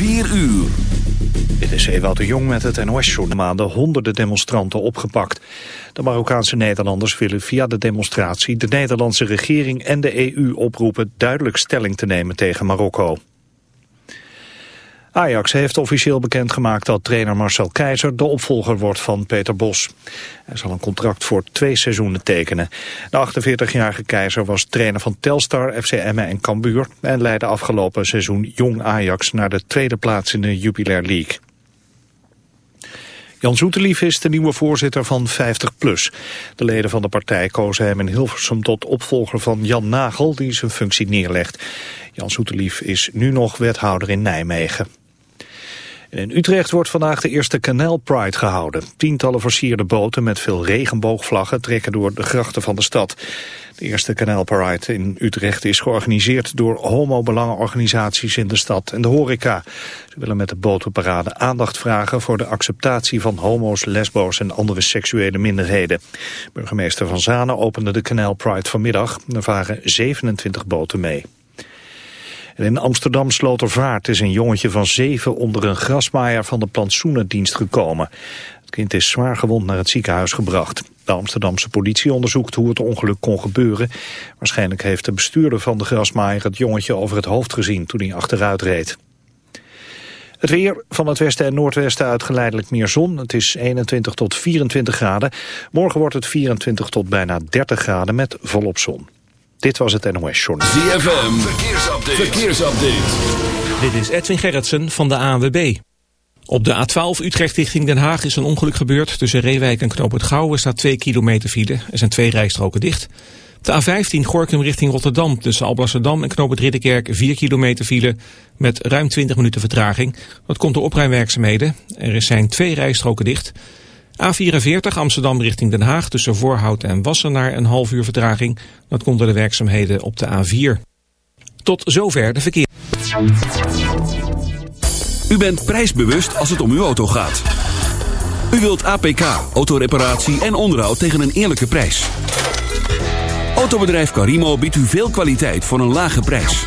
4 uur. Dit is Ewout de Jong met het NOS-journaal. maanden honderden demonstranten opgepakt. De Marokkaanse Nederlanders willen via de demonstratie... de Nederlandse regering en de EU oproepen duidelijk stelling te nemen tegen Marokko. Ajax heeft officieel bekendgemaakt dat trainer Marcel Keizer de opvolger wordt van Peter Bos. Hij zal een contract voor twee seizoenen tekenen. De 48-jarige Keizer was trainer van Telstar, FC Emmen en Cambuur... en leidde afgelopen seizoen Jong Ajax naar de tweede plaats in de Jupiler League. Jan Zoetelief is de nieuwe voorzitter van 50PLUS. De leden van de partij kozen hem in Hilversum tot opvolger van Jan Nagel... die zijn functie neerlegt. Jan Zoetelief is nu nog wethouder in Nijmegen. In Utrecht wordt vandaag de eerste Canal Pride gehouden. Tientallen versierde boten met veel regenboogvlaggen trekken door de grachten van de stad. De eerste Canal Pride in Utrecht is georganiseerd door homobelangenorganisaties in de stad en de horeca. Ze willen met de botenparade aandacht vragen voor de acceptatie van homo's, lesbo's en andere seksuele minderheden. Burgemeester Van Zanen opende de Canal Pride vanmiddag. Er varen 27 boten mee in Amsterdam Slotervaart is een jongetje van zeven onder een grasmaaier van de plantsoenendienst gekomen. Het kind is zwaar gewond naar het ziekenhuis gebracht. De Amsterdamse politie onderzoekt hoe het ongeluk kon gebeuren. Waarschijnlijk heeft de bestuurder van de grasmaaier het jongetje over het hoofd gezien toen hij achteruit reed. Het weer van het westen en noordwesten uit geleidelijk meer zon. Het is 21 tot 24 graden. Morgen wordt het 24 tot bijna 30 graden met volop zon. Dit was het NOS Journal. ZFM, verkeersupdate. verkeersupdate. Dit is Edwin Gerritsen van de ANWB. Op de A12 Utrecht richting Den Haag is een ongeluk gebeurd. Tussen Reewijk en Knoop het Gouwen staat 2 kilometer file. Er zijn twee rijstroken dicht. De A15 Gorkum richting Rotterdam tussen Alblasserdam en Knoop het Ridderkerk 4 kilometer file met ruim 20 minuten vertraging. Dat komt door opruimwerkzaamheden. Er zijn twee rijstroken dicht. A44 Amsterdam richting Den Haag tussen Voorhout en Wassenaar een half uur vertraging. Dat komt door de werkzaamheden op de A4. Tot zover de verkeer. U bent prijsbewust als het om uw auto gaat. U wilt APK, autoreparatie en onderhoud tegen een eerlijke prijs. Autobedrijf Carimo biedt u veel kwaliteit voor een lage prijs.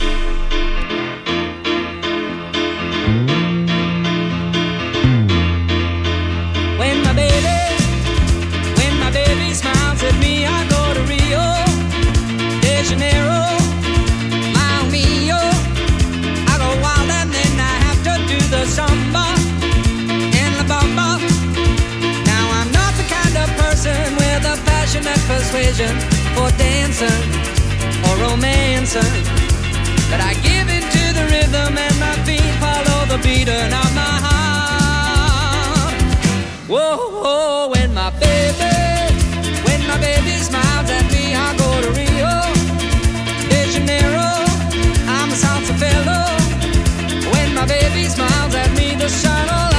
Persuasion for dancing or romancing, but I give in to the rhythm and my feet follow the beating of my heart. Whoa, when my baby, when my baby smiles at me, I go to Rio de Janeiro. I'm a salsa fellow. When my baby smiles at me, the sun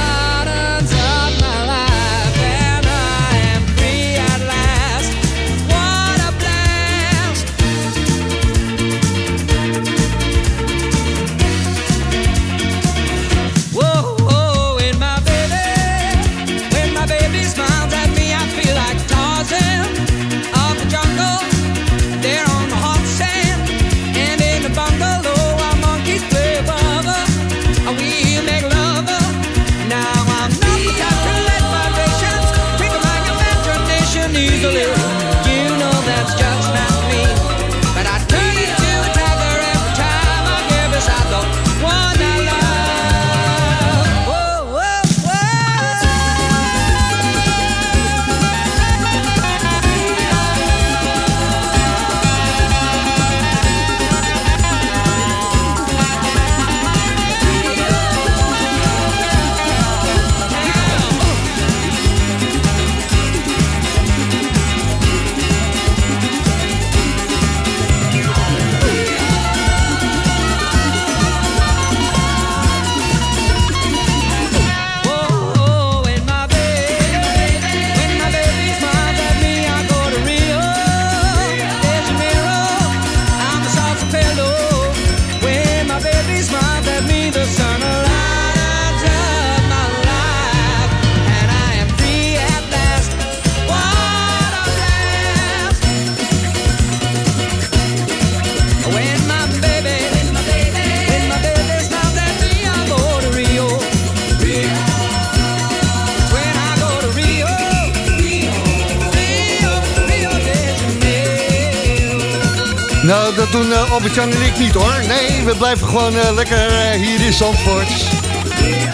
doen uh, Albert-Jan en ik niet hoor. Nee, we blijven gewoon uh, lekker uh, hier in Zandvoort.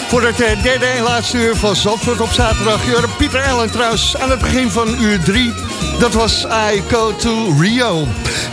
Voor het derde en laatste uur van Zandvoort op zaterdag. Je Pieter Allen trouwens aan het begin van uur drie. Dat was I Go To Rio.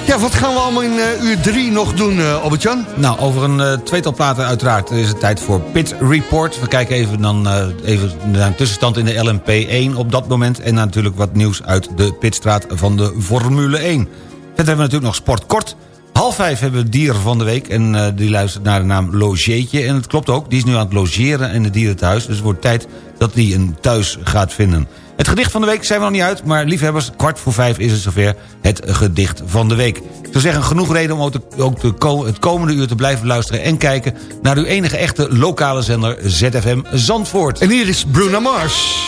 Ja, wat gaan we allemaal in uur drie nog doen, Albert-Jan? Nou, over een tweetal platen uiteraard is het tijd voor Pit Report. We kijken even, dan, even naar een tussenstand in de LMP1 op dat moment. En natuurlijk wat nieuws uit de pitstraat van de Formule 1. Verder hebben we natuurlijk nog Sport Kort. Half vijf hebben we dier van de week en uh, die luistert naar de naam Logeetje. En het klopt ook, die is nu aan het logeren in het dierenthuis. Dus het wordt tijd dat hij een thuis gaat vinden. Het gedicht van de week zijn we nog niet uit, maar liefhebbers, kwart voor vijf is het zover het gedicht van de week. Ik zou zeggen, genoeg reden om ook, het komende uur te blijven luisteren en kijken naar uw enige echte lokale zender ZFM Zandvoort. En hier is Bruno Mars.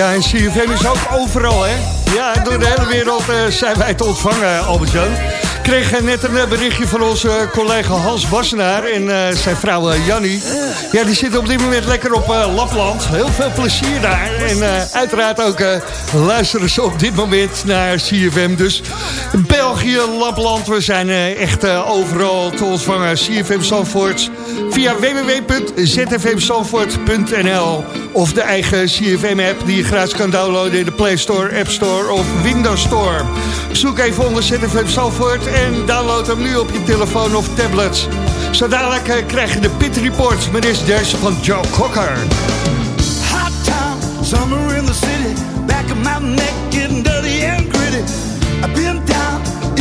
Ja, en CFM is ook overal, hè? Ja, door de hele wereld uh, zijn wij te ontvangen, Albert-Jan. Kreeg net een berichtje van onze collega Hans Wassenaar en zijn vrouw Jannie. Ja, die zitten op dit moment lekker op uh, Lapland. Heel veel plezier daar. En uiteraard ook luisteren ze op dit moment naar CFM. Dus België, Lapland, we zijn echt overal te ontvangen. CFM Zandvoort via www.zfmzandvoort.nl of de eigen CFM-app die je gratis kan downloaden in de Play Store, App Store of Windows Store. Zoek even onder ZFM Zandvoort en download hem nu op je telefoon of tablet. Zo dadelijk uh, krijg je de Pit Report met deze deze van Joe Cocker. Hot town, summer in the city, back dirty and gritty. Been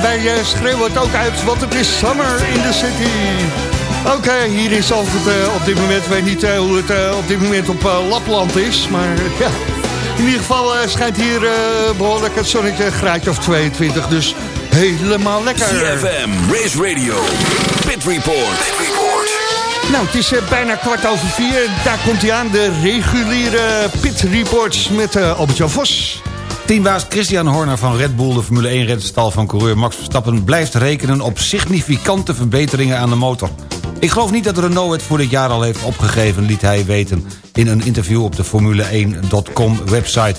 wij eh, schreeuwen het ook uit, want het is summer in the city. Oké, hier in Zandvoort eh, op dit moment. Ik weet niet eh, hoe het op dit moment op Lapland is, maar ja. In ieder geval schijnt hier eh, behoorlijk het zonnetje een graadje of 22, dus helemaal lekker. CFM, Race Radio, Pit Report. Pit Report. Nou, het is bijna kwart over vier. Daar komt hij aan, de reguliere pit reports met Albert-Jan Vos. Teambaas Christian Horner van Red Bull, de Formule 1 redstal van coureur Max Verstappen... blijft rekenen op significante verbeteringen aan de motor. Ik geloof niet dat Renault het voor dit jaar al heeft opgegeven... liet hij weten in een interview op de Formule1.com website.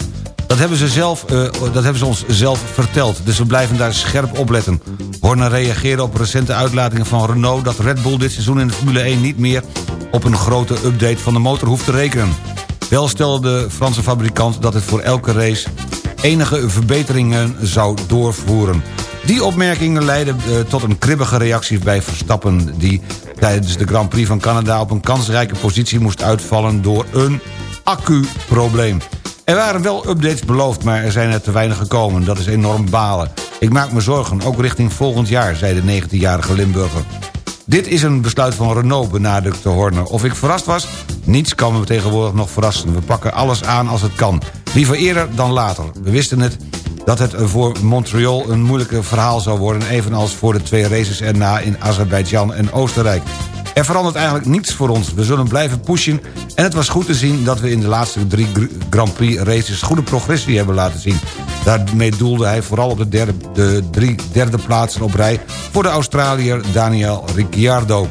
Dat hebben, ze zelf, eh, dat hebben ze ons zelf verteld, dus we blijven daar scherp op letten. Horner reageerde op recente uitlatingen van Renault... dat Red Bull dit seizoen in de Formule 1 niet meer op een grote update van de motor hoeft te rekenen. Wel stelde de Franse fabrikant dat het voor elke race enige verbeteringen zou doorvoeren. Die opmerkingen leidden eh, tot een kribbige reactie bij Verstappen... die tijdens de Grand Prix van Canada op een kansrijke positie moest uitvallen... door een accuprobleem. Er waren wel updates beloofd, maar er zijn er te weinig gekomen. Dat is enorm balen. Ik maak me zorgen, ook richting volgend jaar, zei de 19-jarige Limburger. Dit is een besluit van Renault, benadrukte Horner. Of ik verrast was? Niets kan me tegenwoordig nog verrassen. We pakken alles aan als het kan. Liever eerder dan later. We wisten het dat het voor Montreal een moeilijke verhaal zou worden... evenals voor de twee races erna in Azerbeidzjan en Oostenrijk. Er verandert eigenlijk niets voor ons. We zullen blijven pushen en het was goed te zien... dat we in de laatste drie Gr- Grand Prix races goede progressie hebben laten zien. Daarmee doelde hij vooral op de, derde, de drie derde plaatsen op rij... voor de Australiër Daniel Ricciardo.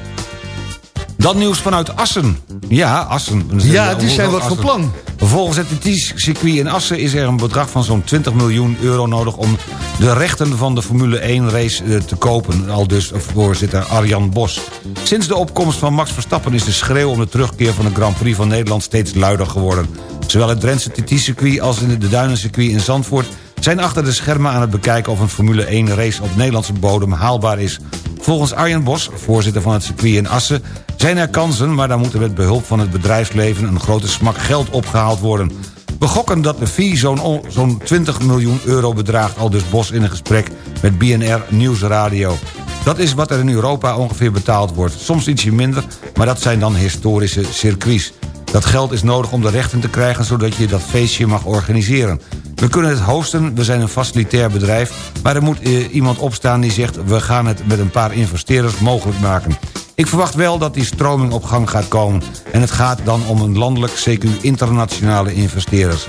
Dan nieuws vanuit Assen. Ja, Assen. Ja, die zijn wat van plan. Volgens het TT-circuit in Assen is er een bedrag van zo'n 20 miljoen euro nodig... om de rechten van de Formule 1-race eh, te kopen. Al dus voorzitter Arjan Bos. Sinds de opkomst van Max Verstappen is de schreeuw... om de terugkeer van de Grand Prix van Nederland steeds luider geworden. Zowel het Drentse TT-circuit als in de Duinencircuit in Zandvoort... zijn achter de schermen aan het bekijken of een Formule 1-race op Nederlandse bodem haalbaar is. Volgens Arjen Bos, voorzitter van het circuit in Assen... zijn er kansen, maar dan moet er met behulp van het bedrijfsleven... een grote smak geld opgehaald worden. We gokken dat de fee zo'n on- zo'n 20 miljoen euro bedraagt... al dus Bos in een gesprek met BNR Nieuwsradio. Dat is wat er in Europa ongeveer betaald wordt. Soms ietsje minder, maar dat zijn dan historische circuits. Dat geld is nodig om de rechten te krijgen... zodat je dat feestje mag organiseren. We kunnen het hosten, we zijn een facilitair bedrijf... maar er moet eh, iemand opstaan die zegt... we gaan het met een paar investeerders mogelijk maken. Ik verwacht wel dat die stroming op gang gaat komen... en het gaat dan om een landelijk, CQ internationale investeerders.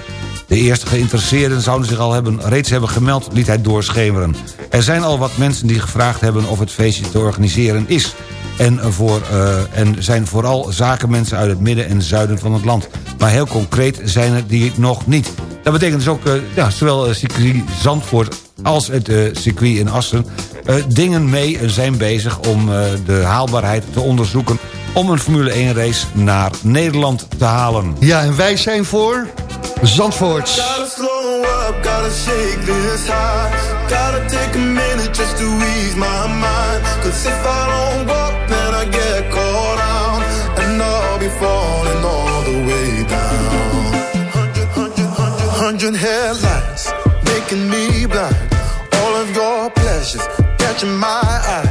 De eerste geïnteresseerden zouden zich al hebben, reeds hebben gemeld, liet hij doorschemeren. Er zijn al wat mensen die gevraagd hebben of het feestje te organiseren is. En, voor, eh, en zijn vooral zakenmensen uit het midden en zuiden van het land. Maar heel concreet zijn er die nog niet. Dat betekent dus ook, eh, ja, zowel eh, circuit Zandvoort als het circuit in Assen... eh, dingen mee zijn bezig om eh, de haalbaarheid te onderzoeken... om een Formule 1 race naar Nederland te halen. Ja, en wij zijn voor Zandvoort. Gotta slow up, gotta shake this high. Gotta take a minute just to ease my mind. Cause if I don't walk, be falling all the way down. Hundred, hundred, hundred, hundred headlights making me blind. All of your pleasures catching my eye.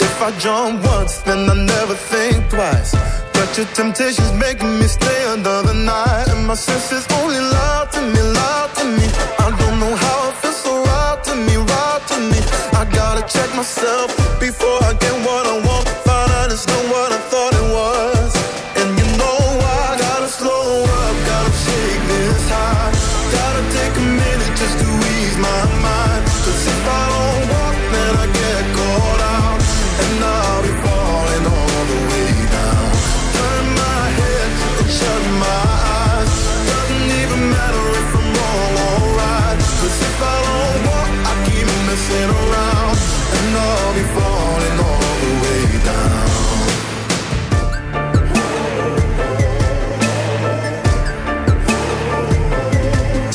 If I jump once, then I never think twice. But your temptation's making me stay another night. And my senses only lie to me, lie to me. I don't know how it feels so right to me, right to me. I gotta check myself before I get what I want. Find out it's not what I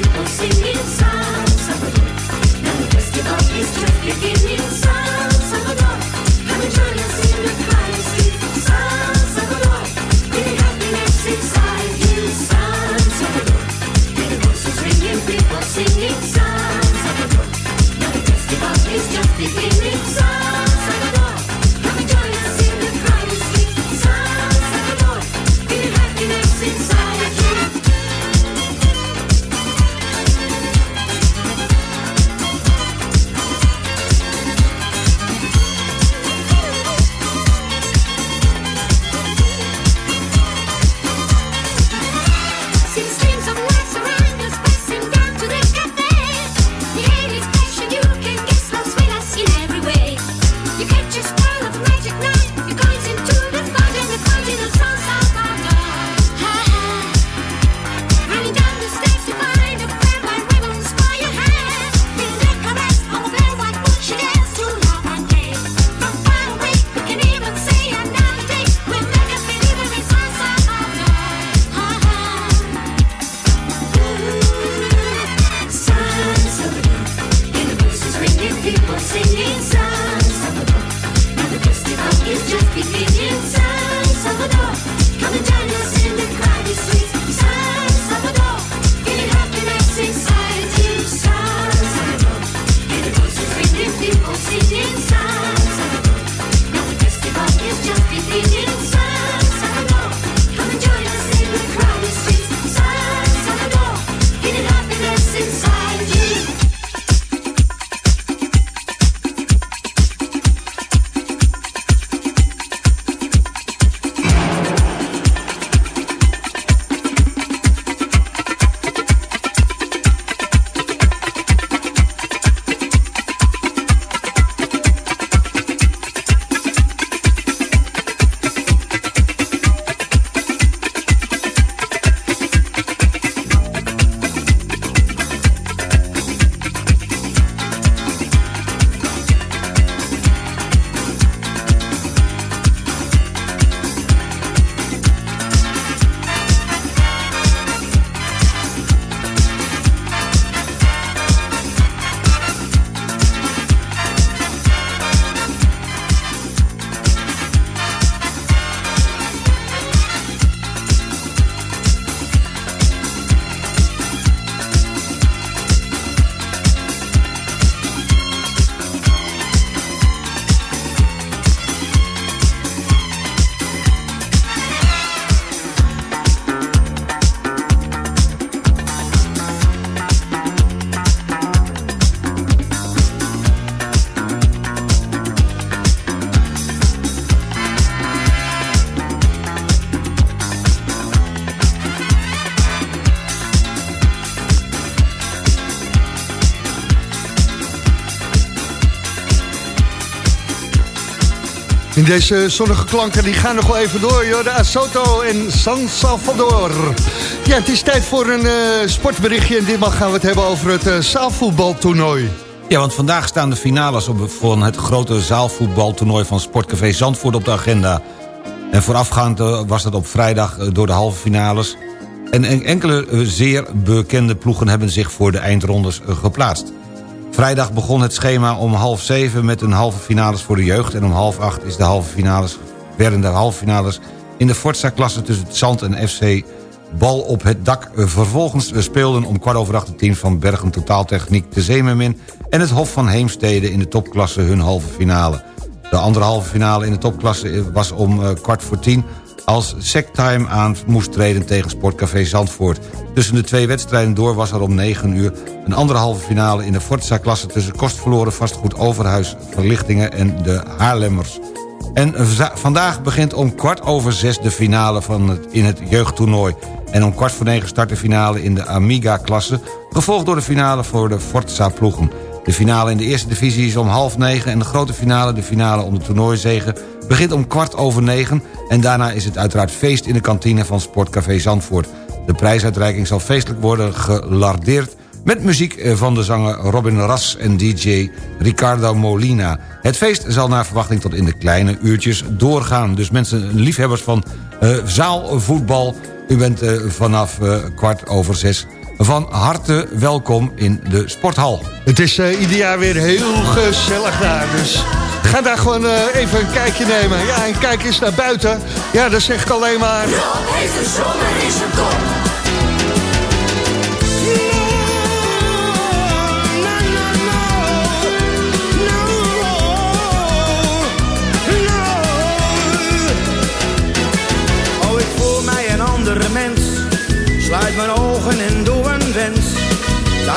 que conseguiu. Deze zonnige klanken die gaan nog wel even door, joh. De Asoto en San Salvador. Ja, het is tijd voor een eh, sportberichtje. En ditmaal gaan we het hebben over het eh, zaalvoetbaltoernooi. Ja, want vandaag staan de finales op, van het grote zaalvoetbaltoernooi van Sportcafé Zandvoort op de agenda. En voorafgaand eh, was dat op vrijdag door de halve finales. En en- enkele zeer bekende ploegen hebben zich voor de eindrondes geplaatst. Vrijdag begon het schema om half zeven met een halve finales voor de jeugd... en om half acht is de halve finales, werden de halve finales in de Forza-klasse tussen Zand en FC Bal op het dak. Vervolgens speelden om kwart over acht het team van Bergen Totaaltechniek de Zeemermin... en het Hof van Heemstede in de topklasse hun halve finale. De andere halve finale in de topklasse was om eh, kwart voor tien... als Sectime aan moest treden tegen Sportcafé Zandvoort. Tussen de twee wedstrijden door was er om 9 uur... een andere halve finale in de Forza-klasse... tussen kostverloren vastgoed Overhuis Verlichtingen en de Haarlemmers. En vandaag begint om kwart over zes de finale van het, in het jeugdtoernooi. En om kwart voor negen start de finale in de Amiga-klasse... gevolgd door de finale voor de Forza-ploegen. De finale in de eerste divisie is om half negen... en de grote finale, de finale om de toernooizegen... begint om kwart over negen... en daarna is het uiteraard feest in de kantine van Sportcafé Zandvoort. De prijsuitreiking zal feestelijk worden gelardeerd... met muziek eh, van de zanger Robin Ras en DJ Ricardo Molina. Het feest zal naar verwachting tot in de kleine uurtjes doorgaan. Dus mensen, liefhebbers van eh, zaalvoetbal... u bent eh, vanaf kwart over zes van harte welkom in de sporthal. Het is eh, ieder jaar weer heel gezellig daar, dus ga daar gewoon eh, even een kijkje nemen. Ja, en kijk eens naar buiten. Ja, dan zeg ik alleen maar... heeft de zomer in zijn kop.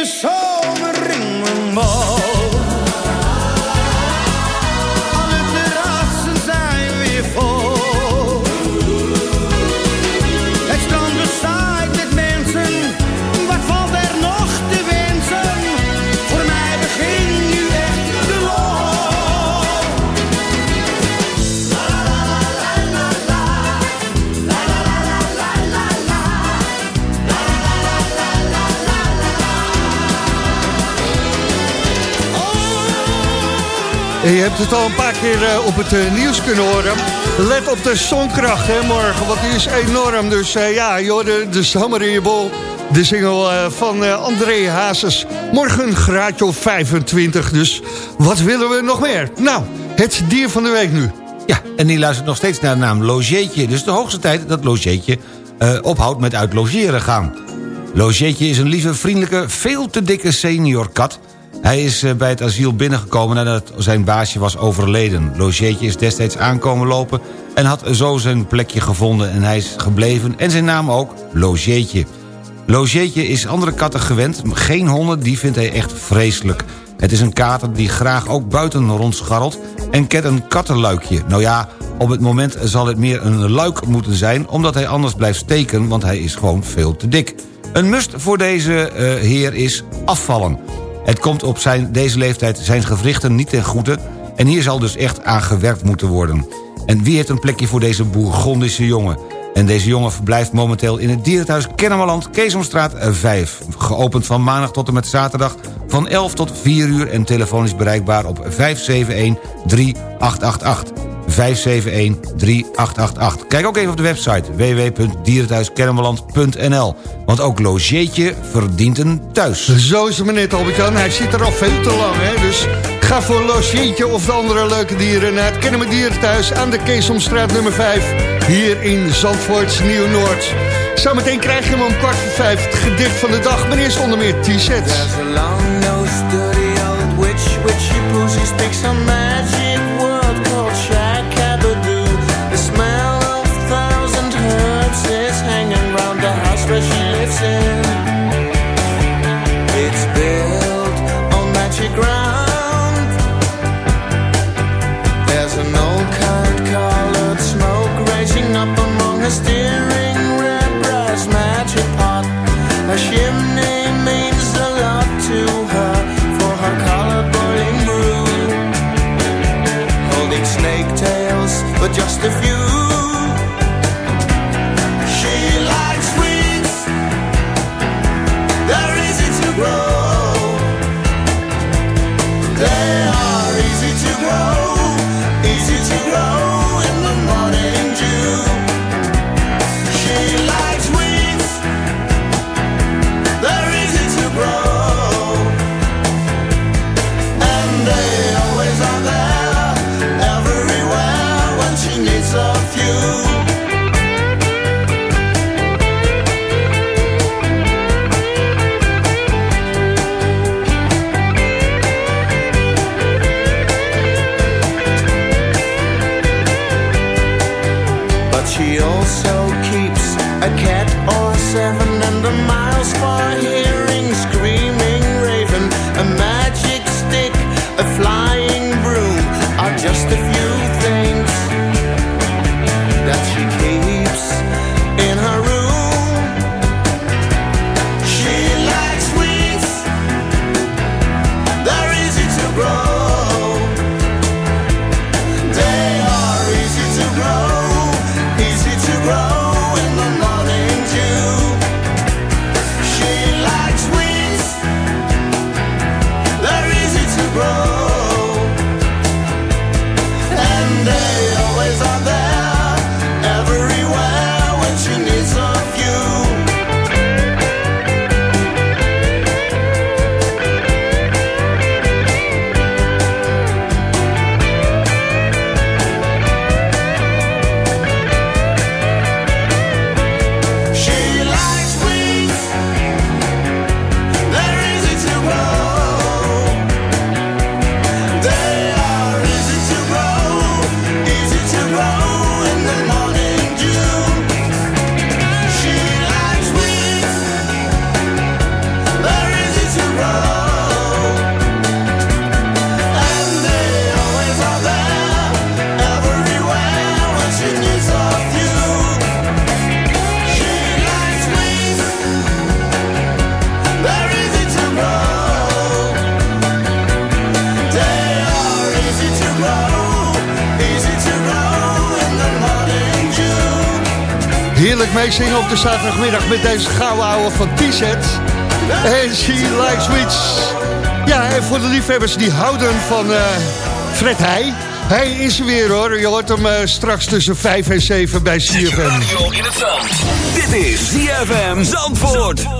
Ik heb Je hebt het al een paar keer eh, op het eh, nieuws kunnen horen. Let op de zonkracht hè, morgen, want die is enorm. Dus eh, ja, hoorde de Summer in je bol. De single van André Hazes. Morgen graadje of 25, dus wat willen we nog meer? Nou, het dier van de week nu. Ja, en die luistert nog steeds naar de naam Logeetje. Dus de hoogste tijd dat Logeetje ophoudt met uit logeren gaan. Logeetje is een lieve, vriendelijke, veel te dikke senior kat. Hij is eh, bij het asiel binnengekomen nadat zijn baasje was overleden. Logeetje is destijds aankomen lopen en had zo zijn plekje gevonden... en hij is gebleven en zijn naam ook Logeetje. Logeetje is andere katten gewend, geen honden, die vindt hij echt vreselijk. Het is een kater die graag ook buiten rondscharrelt en kent een kattenluikje. Nou ja, op het moment zal het meer een luik moeten zijn... omdat hij anders blijft steken, want hij is gewoon veel te dik. Een must voor deze eh, heer is afvallen. Het komt op zijn, deze leeftijd zijn gewrichten niet ten goede... en hier zal dus echt aan gewerkt moeten worden. En wie heeft een plekje voor deze Bourgondische jongen? En deze jongen verblijft momenteel in het dierenthuis Kennemerland, Keesomstraat 5. Geopend van maandag tot en met zaterdag van 11 tot 4 uur... en telefonisch bereikbaar op 571-3888. 571-3888. Kijk ook even op de website www.dierenthuiskennemerland.nl. Want ook Logeetje verdient een thuis. Zo is het maar net, Albert-Jan. Hij zit er al veel te lang, hè. Dus ga voor een logeetje of de andere leuke dieren... naar het Kennemer Dierenthuis aan de Keesomstraat nummer 5... hier in Zandvoort, Nieuw-Noord. Zometeen krijg je hem om kwart voor vijf het gedicht van de dag. Maar eerst onder meer T-sets. Heerlijk meezingen op de zaterdagmiddag met deze gouden ouwe van T-Set. En She Likes Sweets. Ja, en voor de liefhebbers die houden van eh, Fred Heij. Hij is er weer hoor. Je hoort hem eh, straks tussen 5 en 7 bij CFM. In het. Dit is ZFM Zandvoort.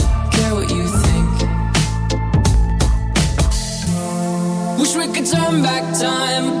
turn back time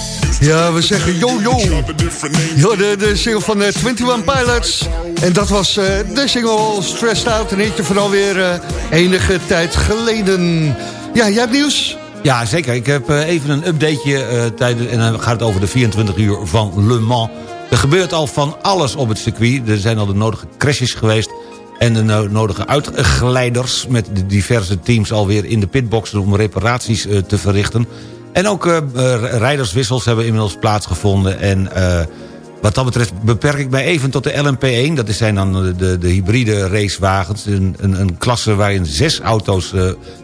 Ja, we zeggen yo yo. Yo, de, de single van de 21 Pilots. En dat was eh, de single Stressed Out. Een hitje van alweer eh, enige tijd geleden. Ja, jij hebt nieuws? Ja, zeker. Ik heb eh, even een updateje eh, tijdens... en dan gaat het over de 24 uur van Le Mans. Er gebeurt al van alles op het circuit. Er zijn al de nodige crashes geweest... en de no- nodige uitglijders... met de diverse teams alweer in de pitboxen... om reparaties eh, te verrichten. En ook eh, eh, rijderswissels hebben inmiddels plaatsgevonden. En eh, wat dat betreft beperk ik mij even tot de LMP1. Dat zijn dan de, de, de hybride racewagens. Een, een, een klasse waarin zes auto's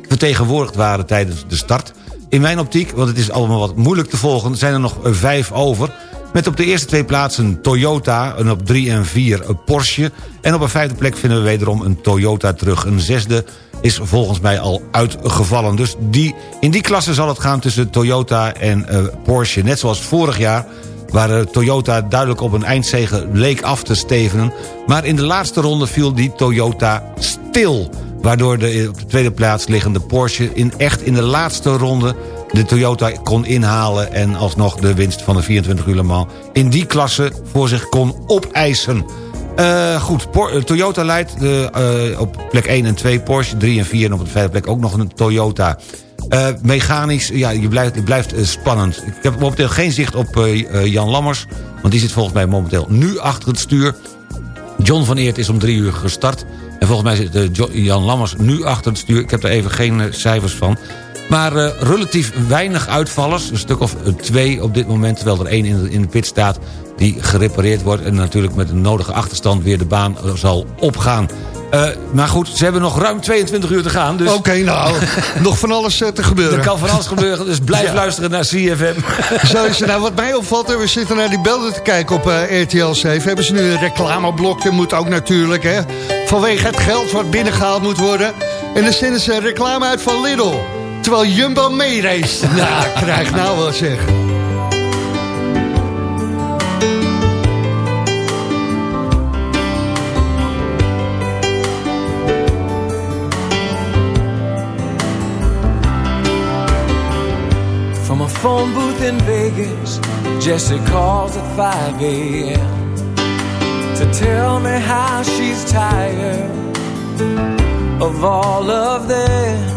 vertegenwoordigd waren tijdens de start. In mijn optiek, want het is allemaal wat moeilijk te volgen... zijn er nog vijf over. Met op de eerste twee plaatsen Toyota en op drie en vier Porsche. En op een vijfde plek vinden we wederom een Toyota terug. Een zesde is volgens mij al uitgevallen. Dus die, in die klasse zal het gaan tussen Toyota en eh, Porsche. Net zoals vorig jaar waar eh, Toyota duidelijk op een eindzege leek af te stevenen. Maar in de laatste ronde viel die Toyota stil. Waardoor de op de tweede plaats liggende Porsche in echt in de laatste ronde de Toyota kon inhalen... en alsnog de winst van de 24 uur Le Mans in die klasse voor zich kon opeisen. Eh, goed, eh, Toyota leidt eh, op plek 1 en 2 Porsche, 3 en 4... en op de vijfde plek ook nog een Toyota. Mechanisch, ja, je blijft, het blijft spannend. Ik heb momenteel geen zicht op Jan Lammers... want die zit volgens mij momenteel nu achter het stuur. John van Eert is om drie uur gestart. En volgens mij zit Jan Lammers nu achter het stuur. Ik heb er even geen cijfers van. Maar eh, relatief weinig uitvallers. Een stuk of eh, twee op dit moment. Terwijl er één in de, in de pit staat die gerepareerd wordt. En natuurlijk met een nodige achterstand weer de baan eh, zal opgaan. Eh, maar goed, ze hebben nog ruim 22 uur te gaan. Dus Oké, nou, nog van alles te gebeuren. er kan van alles gebeuren. Dus blijf Ja. luisteren naar CFM. Zo is het. Nou, wat mij opvalt, we zitten naar die beelden te kijken op RTL 7. Hebben ze nu een reclameblok, dat moet ook natuurlijk, hè. Vanwege het geld wat binnengehaald moet worden. En dan zenden ze een reclame uit van Lidl. Terwijl Jumbo meereist. Nou, krijg nou wel zeg. From a phone booth in Vegas, Jesse calls at 5 a.m. to tell me how she's tired of all of them.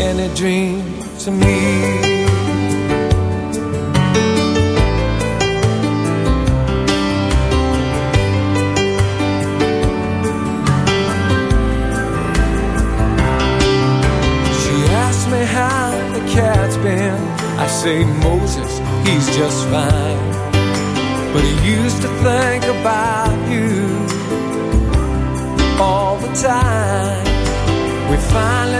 any dream to me. She asked me how the cat's been. I say, Moses, he's just fine.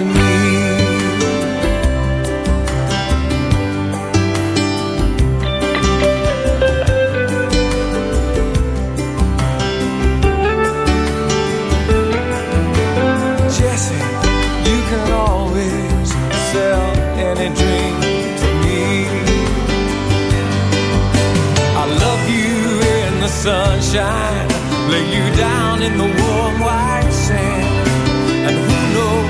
to me. Jesse, you can always sell any dream to me. I love you in the sunshine, lay you down in the warm white sand. And who knows,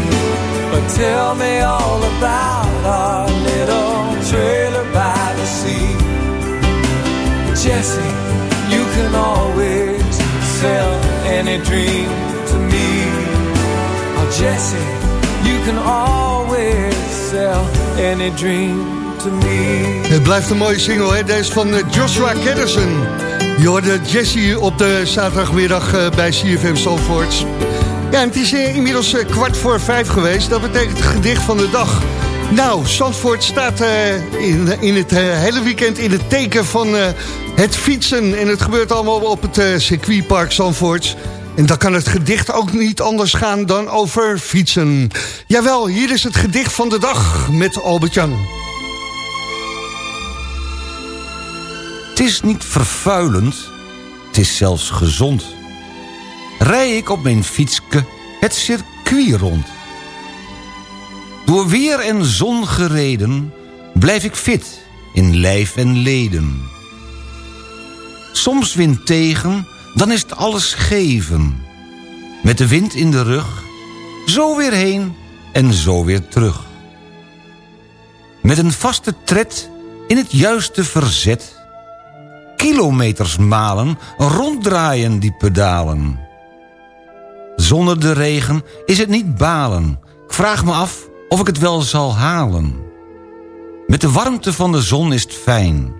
But tell me all about our little trailer by the sea. Jesse, you can always sell any dream to me. Oh, Jesse, you can always sell any dream to me. Het blijft een mooie single, hè? Deze van eh, Joshua Kennison. Je hoorde Jesse op de zaterdagmiddag eh, bij CFM Zandvoort. Ja, het is eh, inmiddels eh, kwart voor vijf geweest. Dat betekent het gedicht van de dag. Nou, Zandvoort staat eh, in, in het hele weekend in het teken van het fietsen. En het gebeurt allemaal op het circuitpark Zandvoort. En dan kan het gedicht ook niet anders gaan dan over fietsen. Jawel, hier is het gedicht van de dag met Albert-Jan. Het is niet vervuilend, het is zelfs gezond. Rij ik op mijn fietske het circuit rond. Door weer en zon gereden, blijf ik fit in lijf en leden. Soms wind tegen, dan is het alles geven. Met de wind in de rug, zo weer heen en zo weer terug. Met een vaste tred in het juiste verzet kilometers malen, ronddraaien die pedalen. Zonder de regen is het niet balen. Ik vraag me af of ik het wel zal halen. Met de warmte van de zon is het fijn.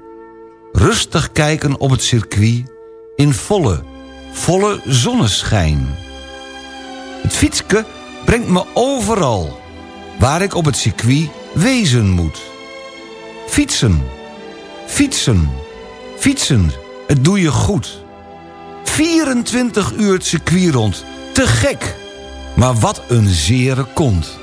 Rustig kijken op het circuit in volle, volle zonneschijn. Het fietske brengt me overal, waar ik op het circuit wezen moet. Fietsen, fietsen, Fietsen, het doe je goed. 24 uur het circuit rond. Te gek. Maar wat een zere kont.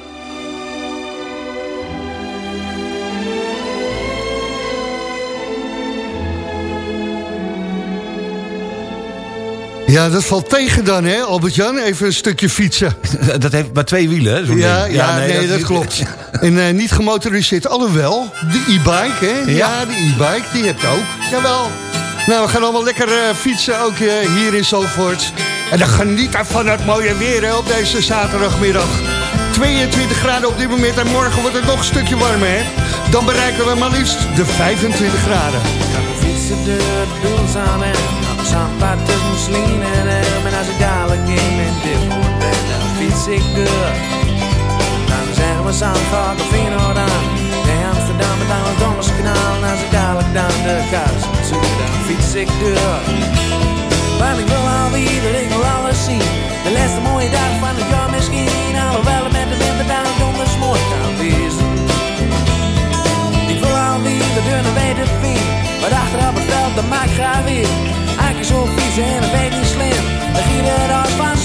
Ja, dat valt tegen dan, hè, Albert-Jan? Even een stukje fietsen. Dat heeft maar twee wielen, hè? Ja, ja, nee, dat, klopt. En eh, niet gemotoriseerd, alhoewel, de e-bike, hè? Ja, de e-bike, die hebt ook. Jawel. Nou, we gaan allemaal lekker eh, fietsen, ook eh, hier in Zalvoort. En dan genieten van het mooie weer op deze zaterdagmiddag. 22 graden op dit moment en morgen wordt het nog een stukje warmer, hè? Dan bereiken we maar liefst de 25 graden. fietsen de buls aan en tussen Slien en. En als ik dadelijk in mijn ben, dan fiets ik door. Dan zeggen we Zandvoort of Feyenoord aan. Nee, Amsterdam en dan het Donderskanaal. En als ik dadelijk dan de kous zoek, dan fiets ik door. Want ik wil alweer, ik wil alles zien. De laatste mooie dag van het jaar misschien. Alhoewel het met de winterdag donders mooi kan wezen. Ik wil alweer de deur naar weten vind. Maar achterop het veld, dat maakt graag weer. Eigenlijk zo fietsen en dat weet niet slim. Dan giet het als vanzelf.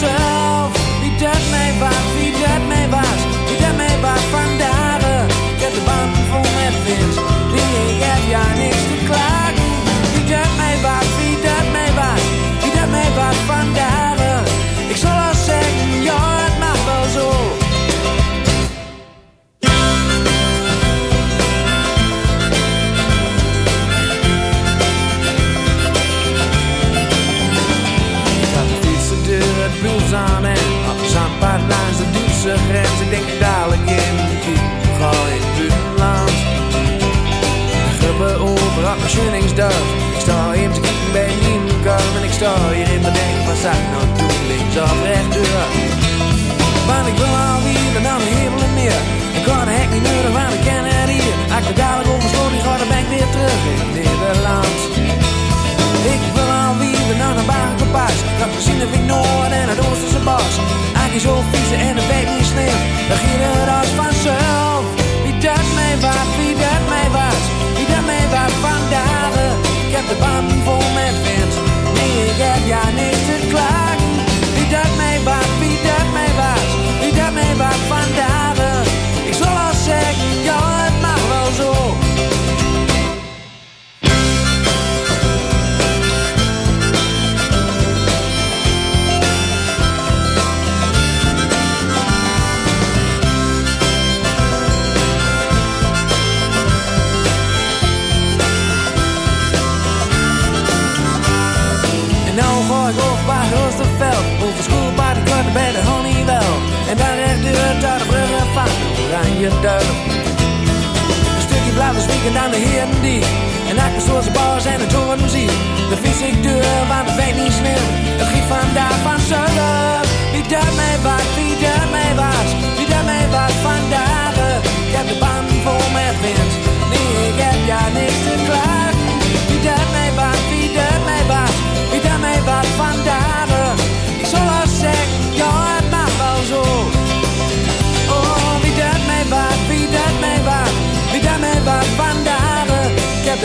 Aan de heren die En ik zoals bars en de Jordan zie De fiets ik deur, want het weet niet slim Het giet vandaag van zelf Wie dat mij was, wie mij was Wie dat mij was vandaag. Ik heb de band vol met wind Nee,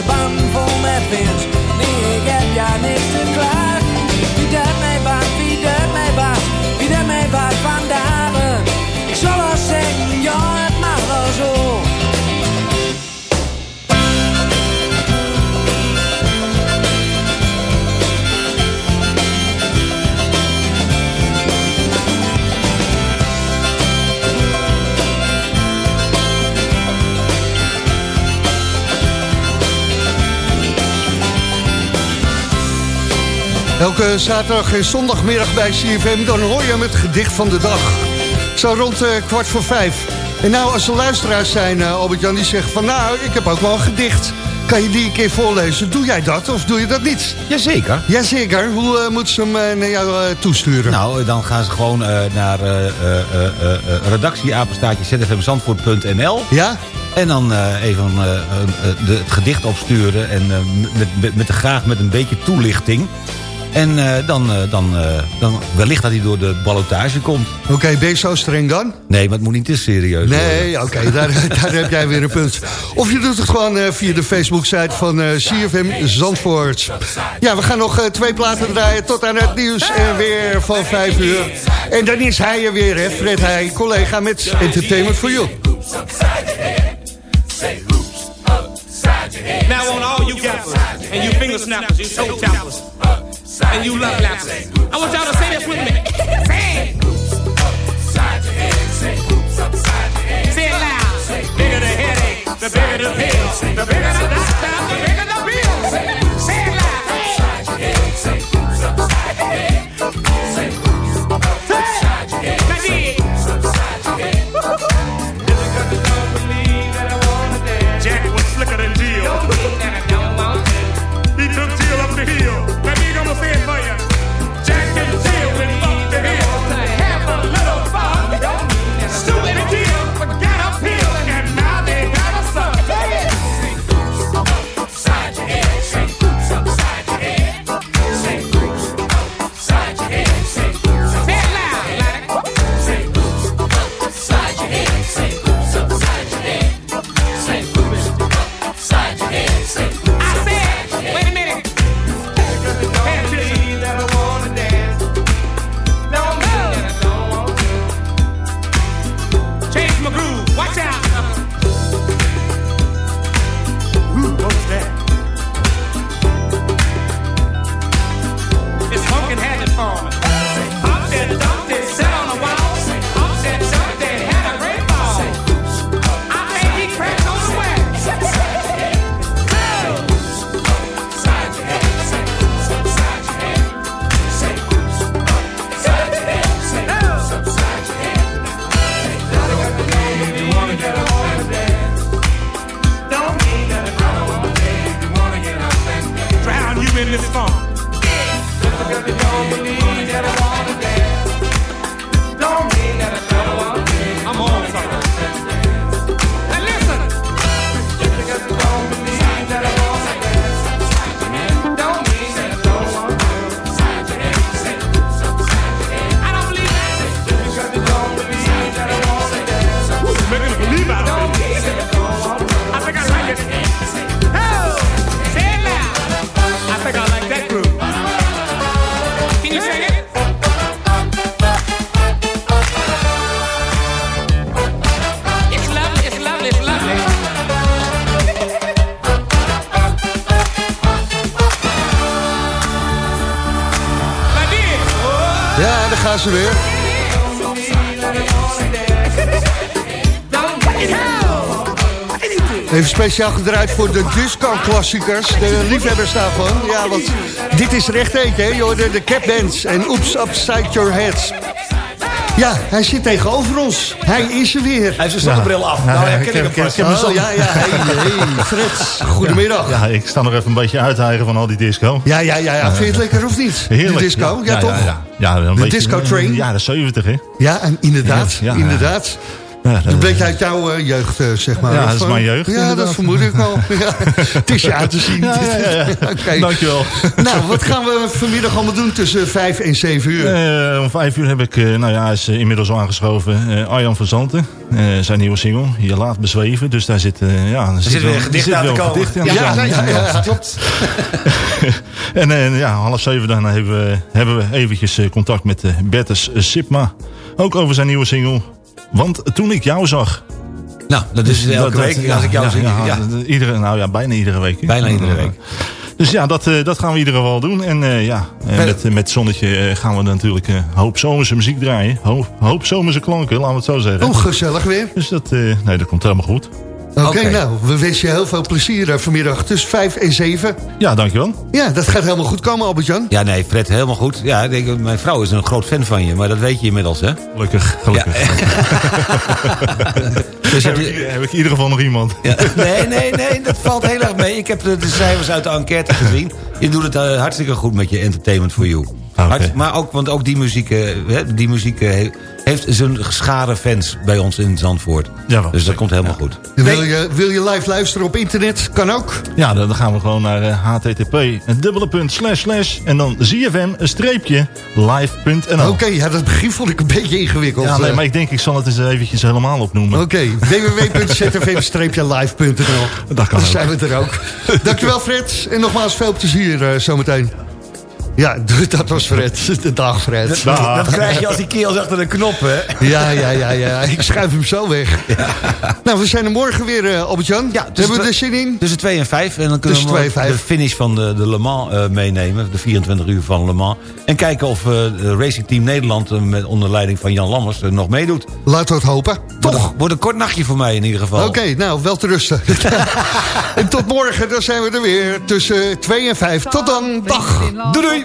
band vol met vis. Nee, ik heb jou niks te klaar. Elke zaterdag en zondagmiddag bij CFM, dan hoor je hem het gedicht van de dag. Zo rond eh, kwart voor vijf. En nou, als er luisteraars zijn, eh, Albert-Jan, die zeggen van... nou, ik heb ook wel een gedicht. Kan je die een keer voorlezen? Doe jij dat of doe je dat niet? Jazeker. Jazeker. Hoe eh, moeten ze hem naar jou toesturen? Nou, dan gaan ze gewoon naar redactieapenstaatje zfmzandvoort.nl. Ja? En dan even de, het gedicht opsturen. En met, met, met, graag met een beetje toelichting. En eh, dan, eh, dan, eh, dan wellicht dat hij door de ballotage komt. Oké, ben je zo streng dan? Nee, maar het moet niet te serieus. Nee, oké, daar, daar heb jij weer een punt. Of je doet het gewoon eh, via de Facebook-site van eh, CFM Zandvoort. Ja, we gaan nog eh, twee platen draaien tot aan het nieuws en weer van vijf uur. En dan is hij er weer, hè, Fred Heij, collega met Entertainment for You. Now on all you gappers and you finger snappers, you toe tappers, and you love lappers. I want y'all to say this with me. Say it. Say it loud. Bigger the headache, the bigger the pill, the bigger the doctor, the bigger speciaal gedraaid voor de disco-klassiekers. De liefhebbers daarvan. Ja, want dit is er echt eentje, hè. De Cap Bands en Oops Upside Your Head. Ja, hij zit tegenover ons. Hij is er weer. Hij heeft zijn zonnebril af. Nou, herken ik hem vast. Oh, ja, ja. Hey, hey, Fred, goedemiddag. Ja, ik sta nog even een beetje uithijgen van al die disco. Ja, ja, ja, ja. Vind je het lekker of niet? Heerlijk. De disco, ja, toch? Ja, ja. ja een De beetje, disco train. jaren 70, hè? Ja, en inderdaad, Ja, ja, inderdaad. Ja, Een beetje uit jouw eh, jeugd, eh, zeg maar. Ja, dat is eh, mijn jeugd, Ja, inderdaad. dat vermoed ik wel. Ja, het is je uit te zien. Ja, ja, ja. Oké. Dankjewel. Nou, wat gaan we vanmiddag allemaal doen tussen 5 en 7 uur? Eh, om vijf uur heb ik, eh, nou ja, is inmiddels al aangeschoven, eh, Arjan van Zanten. Eh, zijn nieuwe single, Je laat bezweven. Dus daar zit, eh, ja, er zit weer wel- een gedicht zit aan gedicht aan Ja, te ja, komen. ja, ja, klopt. En ja, half zeven dan hebben we, hebben we eventjes contact met Bertus Sipma. Ook over zijn nieuwe single, Want Toen Ik Jou Zag. Nou, dat is elke week als ik jou zie. Ja. Iedere, nou ja, bijna iedere week. Bijna iedere week. Dus ja, dat, eh, dat gaan we in ieder geval doen. En eh, ja, eh, met, met zonnetje gaan we natuurlijk een hoop zomerse muziek draaien. Hoop, hoop zomerse klanken, laten we het zo zeggen. Oh, gezellig weer. Dus dat, nee, dat komt helemaal goed. Oké, nou, we wensen je heel veel plezier eh, vanmiddag tussen 5 en 7. Ja, dankjewel. Ja, dat gaat helemaal goed komen, Albert-Jan. Ja, nee, Fred, helemaal goed. Ja, ik denk, mijn vrouw is een groot fan van je, maar dat weet je inmiddels, hè? Gelukkig, gelukkig. Dus heb, heb ik, je- heb ik in ieder geval nog iemand. Ja. Nee, nee, nee, dat valt heel erg mee. Ik heb de, de cijfers uit de enquête gezien. Je doet het eh, hartstikke goed met je Entertainment for You. Hart- maar ook, want ook die muziek, eh, hè, die muziek heeft zijn schare fans bij ons in Zandvoort. Jawel, dus dat komt helemaal goed. Wil, je, wil je live luisteren op internet? Kan ook. Ja, dan gaan we gewoon naar eh, http een dubbele punt slash slash en dan ZFM een streepje live.nl. Oké, ja, dat begin vond ik een beetje ingewikkeld. Ja, nee, eh. maar ik denk ik zal het eens eventjes helemaal opnoemen. Oké, www.zfm-live.nl Dat kan Dan ook. zijn we er ook. Dankjewel Fred. En nogmaals veel plezier eh, zometeen. Ja, dat was Fred. De dag Fred. Dat krijg je als die keels achter de knop, hè? Ja, ja, ja, ja. Ik schuif hem zo weg. Nou, we zijn er morgen weer, eh, Albert-Jan. Ja, Hebben we er zin in? Tussen 2 en 5. En dan kunnen Tussen we twee en vijf. de finish van de, de Le Mans eh, meenemen. De 24 uur van Le Mans. En kijken of eh de Racing Team Nederland met onder leiding van Jan Lammers nog meedoet. Laten we het hopen. Toch? Wordt een kort nachtje voor mij in ieder geval. Oké, nou, wel te rusten. en tot morgen, dan zijn we er weer. Tussen 2 en 5. Tot dan. Dag. Doei doei.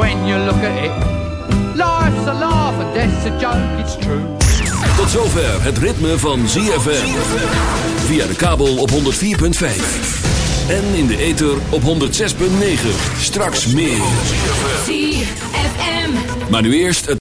when you look at it. Life's a laugh and death's a joke, it's true. Tot zover het ritme van ZFM. Via de kabel op 104.5. En in de ether op 106.9. Straks meer. ZFM. Maar nu eerst het